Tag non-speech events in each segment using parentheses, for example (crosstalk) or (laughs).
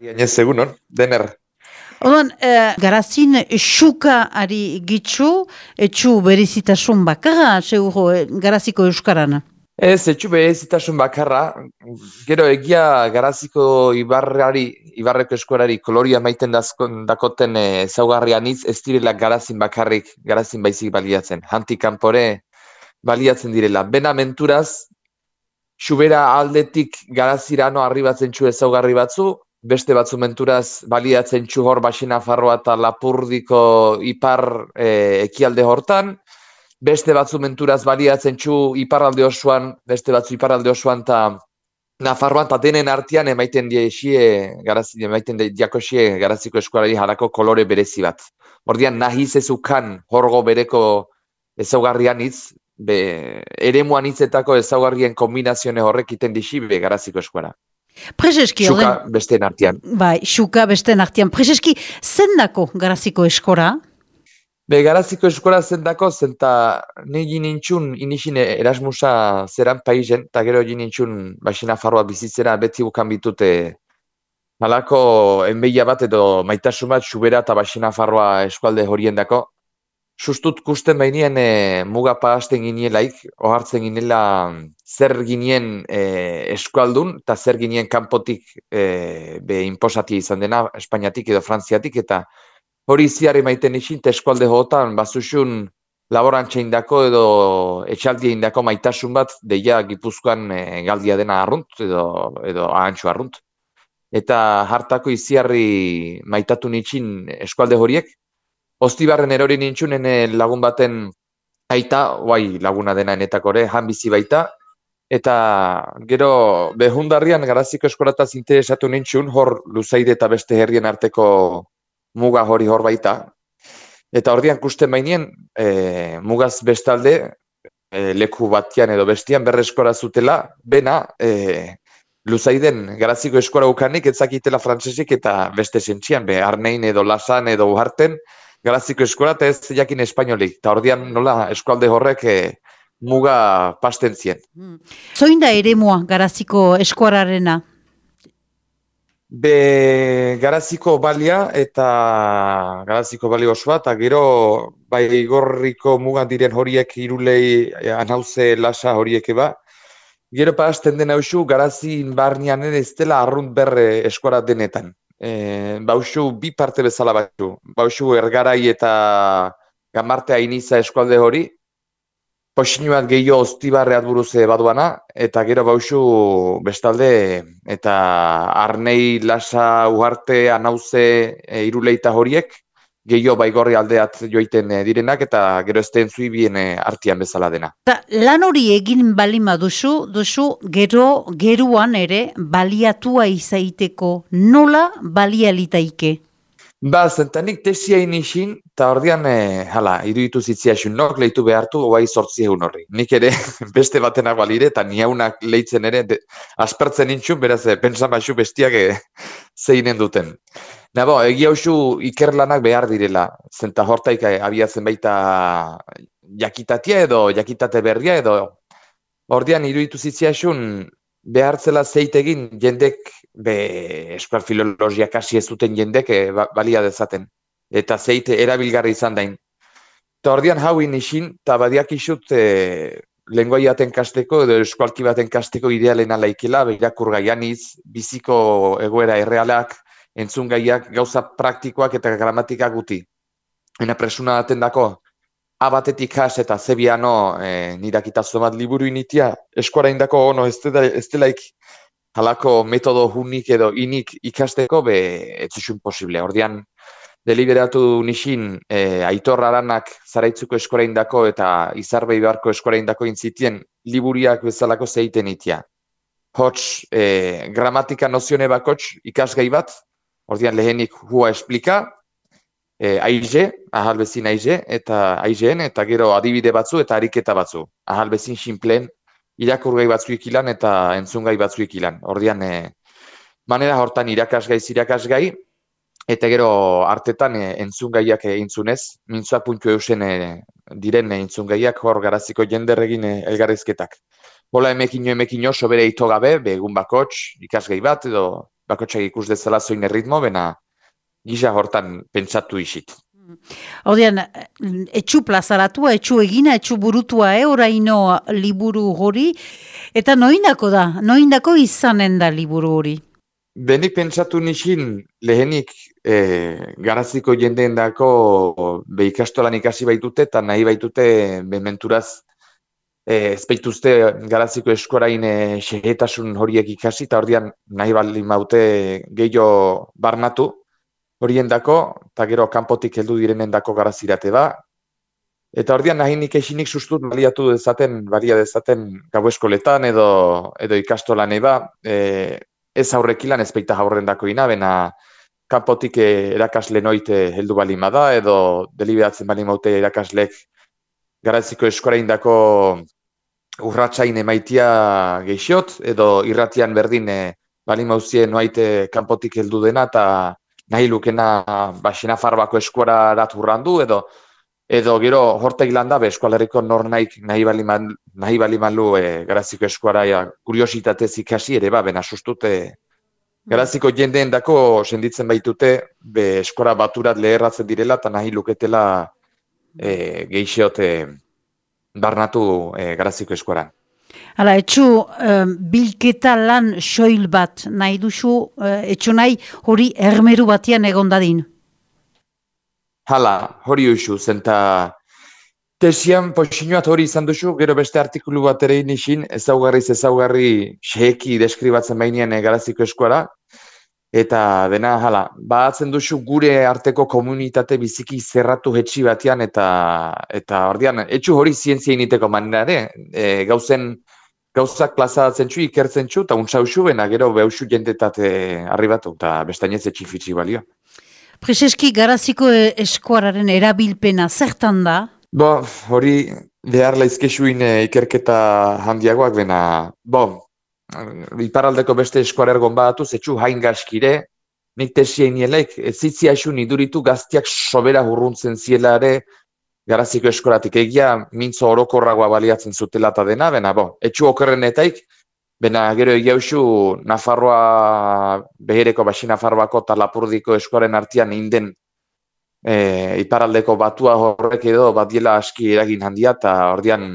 Ez egunon, dener. Odan, eh, garazin xuka ari gitzu, etxu berizitasun bakarra, seguro, eh, garaziko euskaran. Ez, etxu berezitasun bakarra, gero egia garaziko ibarrari, ibarreko eskuarari koloria maiten dakoten eh, zaugarrian iz, ez direla garazin bakarrik, garazin baizik baliatzen. Hantik kanpore baliatzen direla. Bena menturaz, xubera aldetik garazirano arribatzen txu ezaugarri batzu, beste batzu menturaz baliatzen txu hor basina farroa eta lapurdiko ipar e, ekialde hortan, beste batzu menturaz baliatzen txu iparralde osoan, beste batzu iparralde osoan eta Nafarroan eta denen artean emaiten die esie, garazi, emaiten diako esie garaziko eskualari jarako kolore berezi bat. Ordian nahi zezukan horgo bereko ezaugarrian hitz, be, ere muan hitzetako ezaugarrien kombinazione horrek iten dixi be garaziko eskuara. Prezeski, Xuka beste artean. Bai, xuka beste artean. Prezeski, zendako garaziko eskora? Be, garaziko eskora zendako, zenta negi nintxun inixin Erasmusa zeran paizen, eta gero egin nintxun baxina farroa bizitzera beti bukan bitute halako enbeia bat edo maitasun bat subera eta baxina farroa eskualde horien dako sustut kusten bainien e, muga pagasten ginielaik, ohartzen ginela zer ginien e, eskualdun, eta zer ginien kanpotik e, be inposati izan dena, Espainiatik edo Frantziatik, eta hori ziarri maiten isin, eskualde hotan, bazusun laborantza indako edo etxaldia indako maitasun bat, deia gipuzkoan e, galdia dena arrunt, edo, edo ahantxo arrunt. Eta hartako iziarri maitatu nitsin eskualde horiek, Ostibarren erori nintxunen lagun baten aita, guai laguna dena enetakore, han bizi baita, eta gero behundarrian garaziko eskolataz interesatu nintxun, hor luzaide eta beste herrien arteko muga hori hor baita. Eta ordian kusten bainien, e, mugaz bestalde, e, leku batian edo bestian berreskora zutela, bena, e, luzaiden garaziko eskola ukanik, etzakitela frantzesik eta beste zentzian, be, arnein edo lasan edo uharten, garaziko eskola eta ez jakin espainolik. Eta ordian nola eskualde horrek e, muga pasten zien. Hmm. Zoin da ere mua garaziko eskuararena? Be garaziko balia eta garaziko bali osoa eta gero bai gorriko mugan diren horiek irulei anauze lasa horiek eba. Gero pasten den hausu garazin barnean ez dela arrunt berre eskuara denetan e, bauzu bi parte bezala bauzu. Bauzu ergarai eta gamartea iniza eskualde hori, posinuat gehiago oztibarreat buruze baduana, eta gero bauzu bestalde, eta arnei lasa uharte anauze e, iruleita horiek, gehiago baigorri aldeat joiten eh, direnak eta gero ez den zui bien eh, artian bezala dena. Ta, lan hori egin balima duzu, duzu gero geruan ere baliatua izaiteko nola balialitaike? Ba, zentanik tesia inisin, eta ordian, e, hala, iruditu zitzia esun, nok lehitu behartu, guai sortzi egun horri. Nik ere, (laughs) beste batenak balire, eta niaunak lehitzen ere, de, aspertzen nintxun, beraz, e, pentsan bestiak e, (laughs) zeinen duten. Nabo, egi hausu ikerlanak behar direla, zenta hortaik eh, abiatzen baita jakitatia edo jakitate berria edo ordian iruditu zitzia esun behar zela zeitegin jendek be eskual filologia kasi ez duten jendek e, balia dezaten. Eta zeite erabilgarri izan dain. Eta ordian hau isin, eta badiak isut e, lengoi baten kasteko edo eskualki baten kasteko idealena laikela, behirakur gaianiz, biziko egoera errealak, entzun gaiak gauza praktikoak eta gramatikak guti. Ena presuna daten dako, abatetik has eta zebiano e, nirakitazu bat liburu initia, eskuara indako ono ez, dela, ez delaik halako metodo hunik edo inik ikasteko, be, ez zuzun posible. Ordian, deliberatu nixin e, aitor aranak zaraitzuko eskora indako eta izarbei beharko eskora indako intzitien liburiak bezalako zeiten itia. Hots, e, gramatika nozione bakots ikasgai bat, Ordian lehenik hua esplika, e, aize, ahalbezin aize, eta aizeen, eta gero adibide batzu eta ariketa batzu. Ahalbezin sinpleen irakurgai batzuik ilan eta entzungai batzuik ilan. Ordian, e, manera hortan irakasgai zirakasgai, eta gero hartetan e, entzungaiak entzunez, mintzua puntu eusen e, diren e, entzungaiak hor garaziko jenderregin e, elgarrizketak. Bola emekino emekino sobere ito gabe, begun bakots, ikasgai bat, edo bakotxak ikus dezala zoin erritmo, bena gisa hortan pentsatu isit. Hordian, etxu plazaratua, etxu egina, etxu burutua, eh, oraino liburu hori, eta noindako da, noindako izanen da liburu hori? Benik pentsatu nixin, lehenik e, garaziko jendeen dako be ikastolan ikasi baitute eta nahi baitute bementuraz e, ez baituzte garaziko eskorain e, xehetasun horiek ikasi eta ordian nahi bali maute gehiago barnatu horien dako, eta gero kanpotik heldu direnen dako garazirate ba. Eta ordian nahi nik esinik sustut baliatu dezaten, balia dezaten gau eskoletan edo, edo ikastolan eba, e, ez aurrekilan ez baita dako ina, bena kanpotik eh, erakasle noite heldu balima da, edo deliberatzen bali maute erakaslek garaziko eskora indako urratsain emaitia gehiot, edo irratian berdin e, bali mauzie noaite kanpotik heldu dena, eta nahi lukena basina farbako eskora raturrandu, edo edo gero hortek landa be eskualerriko nor nahi nahi bali man, nahi bali malu e, garaziko eskuara ja kuriositatez ikasi ere ba bena sustute garaziko jendeen dako senditzen baitute be eskora baturat leherratzen direla eta nahi luketela e, geixeote barnatu e, garaziko eskuaran. Hala, etxu, bilketa lan soil bat nahi duzu, uh, etxu nahi hori ermeru batian egondadin? Hala, hori usu, zenta tesian posinuat hori izan duzu, gero beste artikulu bat ere inisin, ezaugarri ezaugarri xeheki deskribatzen bainean garaziko eskuara, eta dena, hala, batzen duzu gure arteko komunitate biziki zerratu hetxi batean, eta eta ordian, etxu hori zientzia initeko manera ere, e, gauzen, gauzak plazadatzen txu, ikertzen txu, eta untsa usu, bena gero behusu jendetate arribatu, eta bestainez etxifitzi balio. Prezeski garaziko e, eskuararen erabilpena zertan da? Bo, hori behar laizkesuin e, ikerketa handiagoak bena, bo, iparaldeko beste eskuarergon batu, zetsu hain gaskire, nik tesien nielek, ez zitzia esu niduritu gaztiak sobera hurruntzen ziela ere, garaziko eskoratik egia, mintzo orokorragoa baliatzen zutela eta dena, bena, bo, etxu okerrenetaik, Bena, gero egia usu, Nafarroa, behereko basi Nafarroako eta Lapurdiko eskoaren artian inden e, iparaldeko batua horrek edo badiela aski eragin handia eta ordian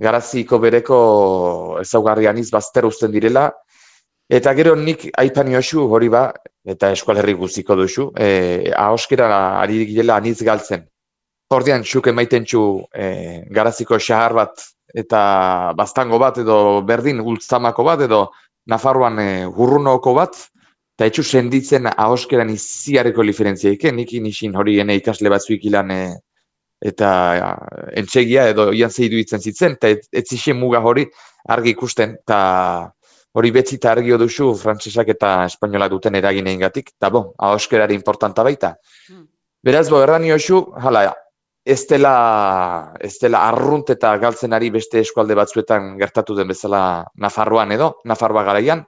garaziko bereko ezaugarrian izbazter usten direla. Eta gero nik aipan josu hori ba, eta eskualerri guziko duzu, e, ahoskera ari girela aniz galtzen. Ordian, txuk emaiten txu e, garaziko xahar bat eta baztango bat edo berdin gultzamako bat edo Nafarroan e, hurrunoko bat, eta etxu senditzen ahoskeran iziareko diferentzia ike, nik inisin hori ene ikasle batzuik ilan e, eta ja, entxegia edo ian zeidu itzen zitzen, eta ez, muga hori argi ikusten, eta hori betzi eta argi duzu frantsesak eta espainola duten eragin egin gatik, eta bo, ahoskerari importanta baita. Hmm. Beraz, bo, errani hoxu, hala, ez dela, ez dela arrunt eta galtzen ari beste eskualde batzuetan gertatu den bezala Nafarroan edo, Nafarroa garaian.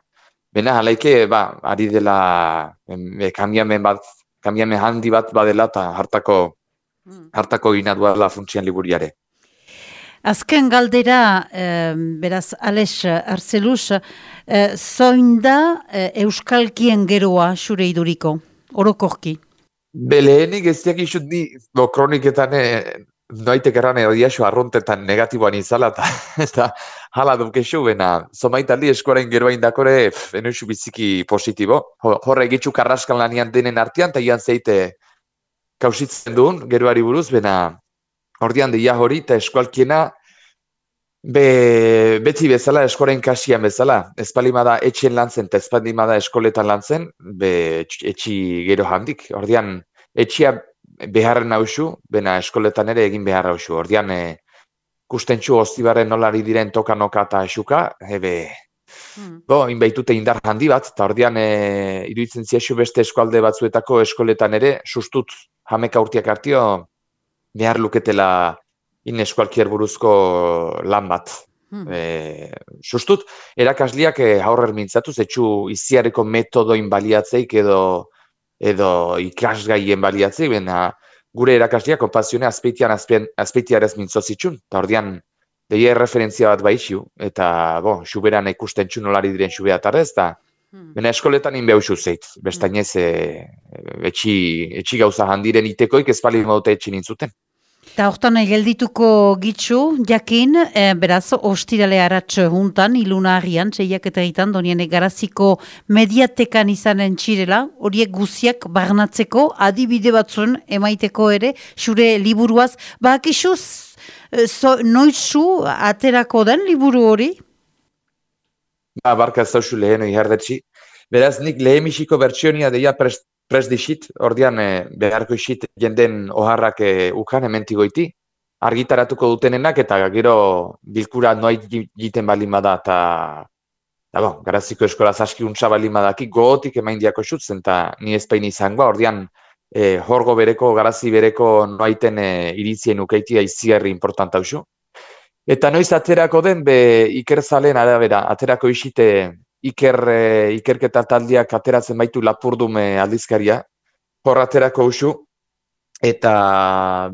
Bena, halaike, ba, ari dela e, kamiamen bat, kamiamen handi bat badela eta hartako. Hartako gina duela funtsian liburiare. Azken galdera, beraz, Alex Arzeluz, eh, zoin da eh, Euskalkien geroa xure iduriko, orokorki? Beleenik ez diak isut di, bo, kroniketan e, noitek erran edo arrontetan negatiboan izala, eta, (laughs) eta hala dukexu, bena, zomaitaldi eskoaren geroain dakore, enuxu biziki positibo. Horre egitxu karraskan lanian denen artean, eta ian zeite kausitzen duen, geroari buruz, bena, ordian deia hori, eta eskualkiena, Be, beti bezala, eskoren kasian bezala, espalima da etxen lan zen, eta espalima da eskoletan lan zen, be, etxi gero handik. Ordian, etxia beharren hausu, bena eskoletan ere egin behar hausu. Ordian, e, kustentxu oztibaren nolari diren toka-noka eta esuka, ebe, hmm. bo, inbaitute indar handi bat, eta ordian, e, iruditzen ziaxu beste eskualde batzuetako eskoletan ere, sustut jameka urtiak hartio, behar luketela in eskualkier buruzko lan bat. Hmm. E, sustut, erakasliak e, aurrer mintzatu, zetsu iziareko metodoin baliatzeik edo edo ikasgaien baliatzeik, bena gure erakasliak konpazione azpeitian azpeitiarez mintzozitxun, eta ordian deia referentzia bat baixiu, eta bo, xuberan ikusten txunolari diren xubeatarrez, eta Hmm. Bena eskoletan inbeusu zeit, bestainez e, etxi, etxi gauza handiren itekoik ez pali maute etxin intzuten. Eta hortan geldituko gitzu, jakin, e, beraz, ostirale aratxe juntan, iluna harrian, txeiak eta egiten, donien garaziko mediatekan izanen txirela, horiek guziak barnatzeko, adibide batzuen emaiteko ere, xure liburuaz, bak isuz, e, so, noizu aterako den liburu hori? Ba, barka ez dauzu lehen oi Beraz, nik lehemisiko bertsionia deia prest, prest dixit, ordean eh, beharko isit jenden oharrak eh, ukan ementigoiti, argitaratuko dutenenak eta gero bilkura noait jiten bali bada eta eta bon, garaziko eskola zaski untsa bali badaki gogotik emain diako xutzen eta ni ezpein izangoa, ordean eh, horgo bereko, garazi bereko noaiten eh, iritzien ukeitia iziarri importanta usu. Eta noiz aterako den, be ikerzalen arabera, aterako isite iker, e, ikerketa taldiak ateratzen baitu lapurdume aldizkaria, hor aterako usu, eta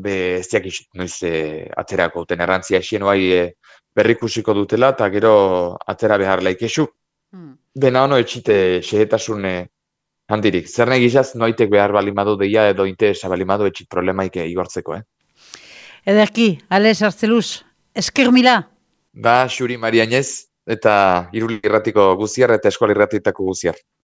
be ez diak noiz e, aterako duten errantzia esien oai e, berrikusiko dutela, eta gero atera behar laikesu. Hmm. Bena ono etxite handirik. Zer nahi gizaz, noitek behar balimadu deia edo interesa balimadu etxit problemaik igortzeko, eh? Ederki, Alex Arzeluz, Esker mila. Ba, Xuri Marianez, eta iruli irratiko guziar eta eskuali irratitako guziar.